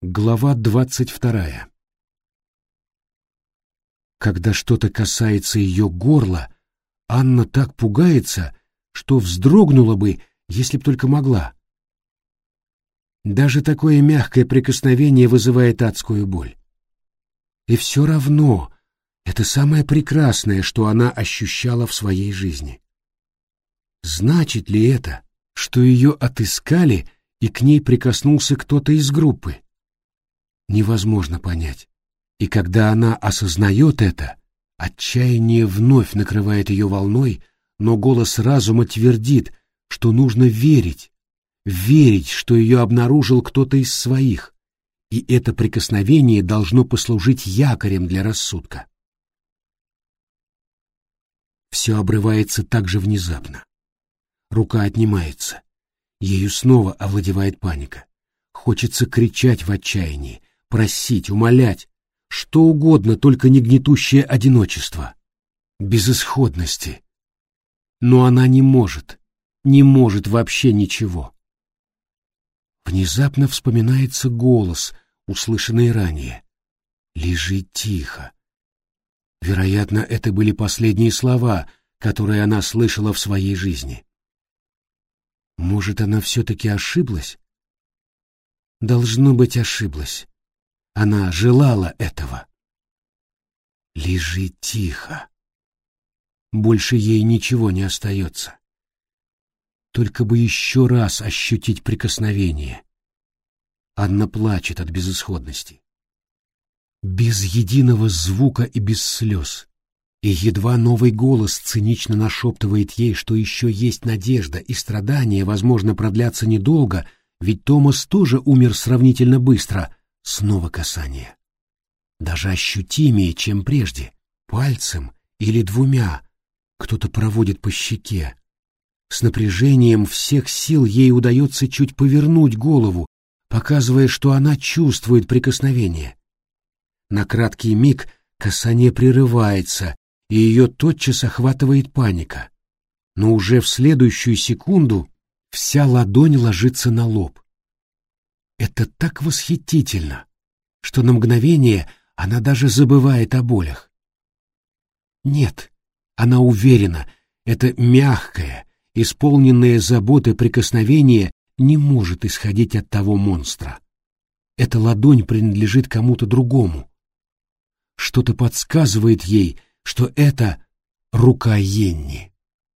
Глава двадцать вторая Когда что-то касается ее горла, Анна так пугается, что вздрогнула бы, если б только могла. Даже такое мягкое прикосновение вызывает адскую боль. И все равно это самое прекрасное, что она ощущала в своей жизни. Значит ли это, что ее отыскали и к ней прикоснулся кто-то из группы? Невозможно понять. И когда она осознает это, отчаяние вновь накрывает ее волной, но голос разума твердит, что нужно верить, верить, что ее обнаружил кто-то из своих, и это прикосновение должно послужить якорем для рассудка. Все обрывается так же внезапно. Рука отнимается. Ею снова овладевает паника. Хочется кричать в отчаянии, просить, умолять, что угодно, только не гнетущее одиночество, безысходности. Но она не может, не может вообще ничего. Внезапно вспоминается голос, услышанный ранее. «Лежи тихо». Вероятно, это были последние слова, которые она слышала в своей жизни. Может, она все-таки ошиблась? Должно быть, ошиблась. Она желала этого. Лежи тихо. Больше ей ничего не остается. Только бы еще раз ощутить прикосновение. Анна плачет от безысходности. Без единого звука и без слез. И едва новый голос цинично нашептывает ей, что еще есть надежда, и страдания, возможно, продлятся недолго, ведь Томас тоже умер сравнительно быстро, Снова касание. Даже ощутимее, чем прежде. Пальцем или двумя кто-то проводит по щеке. С напряжением всех сил ей удается чуть повернуть голову, показывая, что она чувствует прикосновение. На краткий миг касание прерывается, и ее тотчас охватывает паника. Но уже в следующую секунду вся ладонь ложится на лоб. Это так восхитительно, что на мгновение она даже забывает о болях. Нет, она уверена, это мягкое, исполненное заботы прикосновение не может исходить от того монстра. Эта ладонь принадлежит кому-то другому. Что-то подсказывает ей, что это рука Йенни.